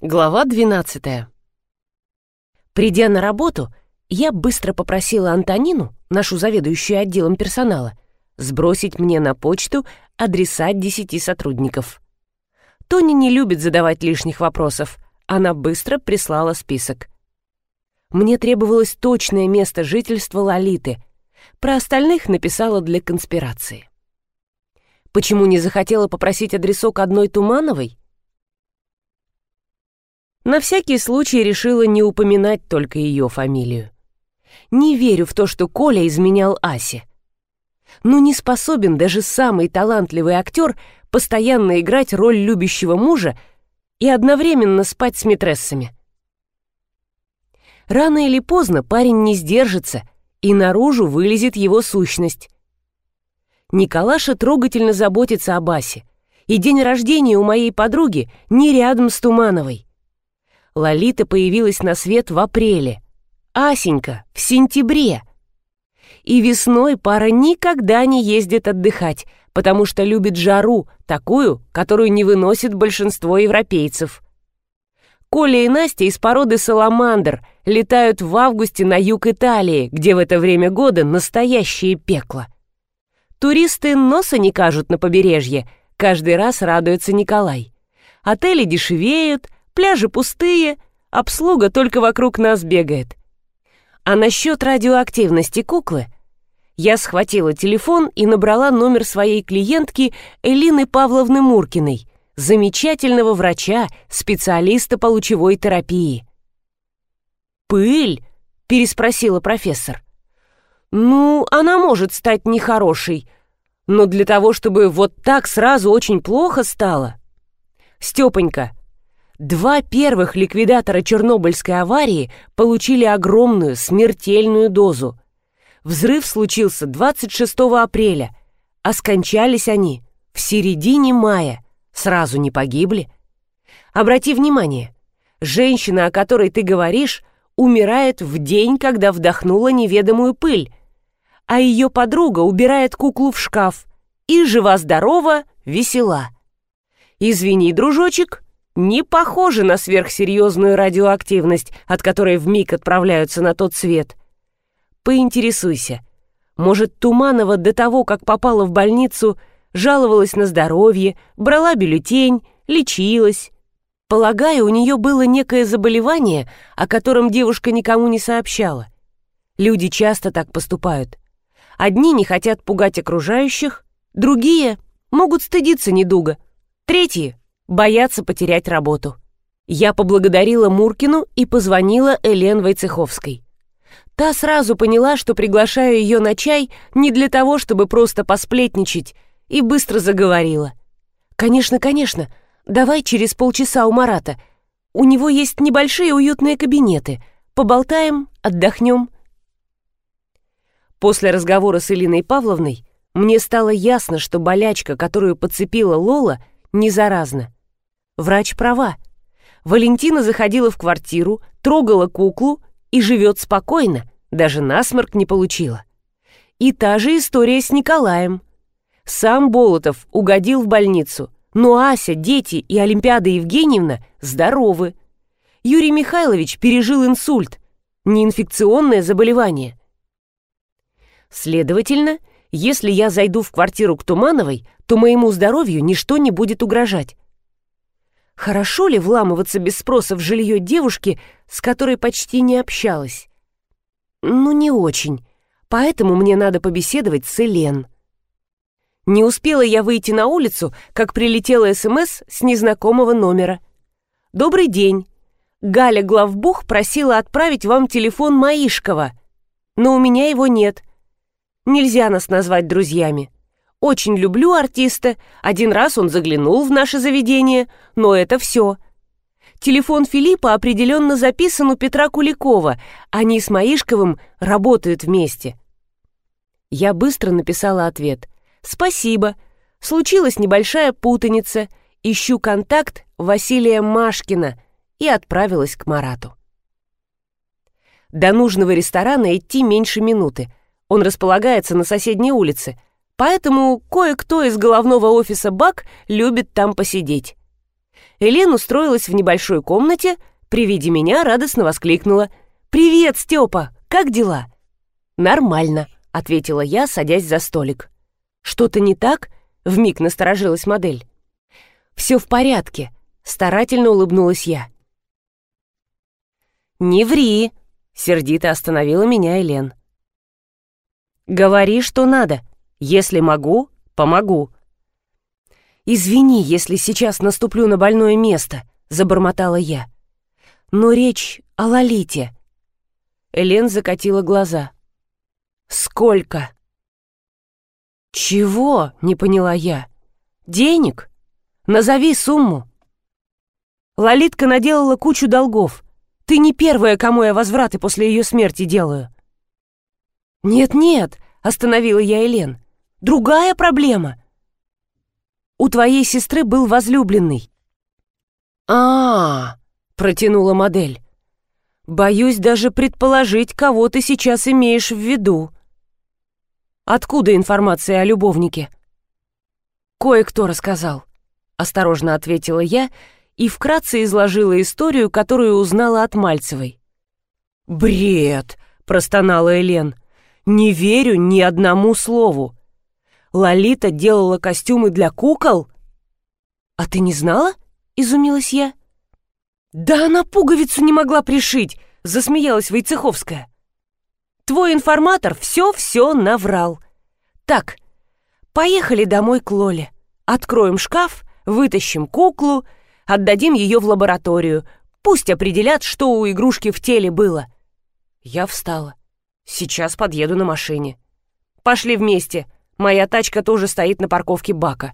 Глава 12. Придя на работу, я быстро попросила Антонину, нашу заведующую отделом персонала, сбросить мне на почту адреса десяти сотрудников. Тони не любит задавать лишних вопросов. Она быстро прислала список. Мне требовалось точное место жительства Лолиты. Про остальных написала для конспирации. Почему не захотела попросить адресок одной Тумановой? На всякий случай решила не упоминать только ее фамилию. Не верю в то, что Коля изменял Асе. Ну не способен даже самый талантливый актер постоянно играть роль любящего мужа и одновременно спать с митрессами. Рано или поздно парень не сдержится, и наружу вылезет его сущность. Николаша трогательно заботится об Асе, и день рождения у моей подруги не рядом с Тумановой. Лолита появилась на свет в апреле, Асенька в сентябре. И весной пара никогда не ездит отдыхать, потому что любит жару, такую, которую не выносит большинство европейцев. Коля и Настя из породы саламандр летают в августе на юг Италии, где в это время года настоящее пекло. Туристы носа не кажут на побережье, каждый раз радуется Николай. Отели дешевеют, Пляжи пустые, обслуга только вокруг нас бегает. А насчет радиоактивности куклы я схватила телефон и набрала номер своей клиентки Элины Павловны Муркиной, замечательного врача, специалиста по лучевой терапии. «Пыль?» — переспросила профессор. «Ну, она может стать нехорошей, но для того, чтобы вот так сразу очень плохо стало...» «Степонька, Два первых ликвидатора Чернобыльской аварии получили огромную смертельную дозу. Взрыв случился 26 апреля, а скончались они в середине мая. Сразу не погибли. Обрати внимание, женщина, о которой ты говоришь, умирает в день, когда вдохнула неведомую пыль, а ее подруга убирает куклу в шкаф и жива-здорова, весела. Извини, дружочек, не похожи на сверхсерьезную радиоактивность, от которой в миг отправляются на тот свет. Поинтересуйся. Может, Туманова до того, как попала в больницу, жаловалась на здоровье, брала бюллетень, лечилась. Полагаю, у нее было некое заболевание, о котором девушка никому не сообщала. Люди часто так поступают. Одни не хотят пугать окружающих, другие могут стыдиться недуга, третьи боятся потерять работу. Я поблагодарила Муркину и позвонила Элен Войцеховской. Та сразу поняла, что приглашаю ее на чай не для того, чтобы просто посплетничать, и быстро заговорила. «Конечно, конечно, давай через полчаса у Марата. У него есть небольшие уютные кабинеты. Поболтаем, отдохнем». После разговора с Элиной Павловной мне стало ясно, что болячка, которую подцепила Лола, не заразна. Врач права. Валентина заходила в квартиру, трогала куклу и живет спокойно, даже насморк не получила. И та же история с Николаем. Сам Болотов угодил в больницу, но Ася, дети и Олимпиада Евгеньевна здоровы. Юрий Михайлович пережил инсульт, неинфекционное заболевание. Следовательно, если я зайду в квартиру к Тумановой, то моему здоровью ничто не будет угрожать. Хорошо ли вламываться без спроса в жилье девушки, с которой почти не общалась? Ну, не очень. Поэтому мне надо побеседовать с Элен. Не успела я выйти на улицу, как прилетела СМС с незнакомого номера. «Добрый день. Галя Главбух просила отправить вам телефон Маишкова, но у меня его нет. Нельзя нас назвать друзьями. Очень люблю артиста. Один раз он заглянул в наше заведение, но это все. Телефон Филиппа определенно записан у Петра Куликова. Они с Маишковым работают вместе. Я быстро написала ответ. «Спасибо. Случилась небольшая путаница. Ищу контакт Василия Машкина» и отправилась к Марату. До нужного ресторана идти меньше минуты. Он располагается на соседней улице – Поэтому кое-кто из головного офиса БАК любит там посидеть. Элен устроилась в небольшой комнате, при виде меня радостно воскликнула. «Привет, Степа! Как дела?» «Нормально», — ответила я, садясь за столик. «Что-то не так?» — вмиг насторожилась модель. «Все в порядке», — старательно улыбнулась я. «Не ври!» — сердито остановила меня Элен. «Говори, что надо. Если могу, помогу». «Извини, если сейчас наступлю на больное место», — забормотала я. «Но речь о Лолите». Элен закатила глаза. «Сколько?» «Чего?» — не поняла я. «Денег? Назови сумму». Лолитка наделала кучу долгов. Ты не первая, кому я возвраты после ее смерти делаю». «Нет-нет», — остановила я Элен. «Другая проблема. У твоей сестры был возлюбленный». «А-а-а», протянула модель. «Боюсь даже предположить, кого ты сейчас имеешь в виду». «Откуда информация о любовнике?» «Кое-кто рассказал», — осторожно ответила я, — и вкратце изложила историю, которую узнала от Мальцевой. «Бред!» — простонала Элен. «Не верю ни одному слову. Лолита делала костюмы для кукол?» «А ты не знала?» — изумилась я. «Да она пуговицу не могла пришить!» — засмеялась Войцеховская. «Твой информатор все-все наврал. Так, поехали домой к Лоле. Откроем шкаф, вытащим куклу — Отдадим ее в лабораторию. Пусть определят, что у игрушки в теле было. Я встала. Сейчас подъеду на машине. Пошли вместе. Моя тачка тоже стоит на парковке бака.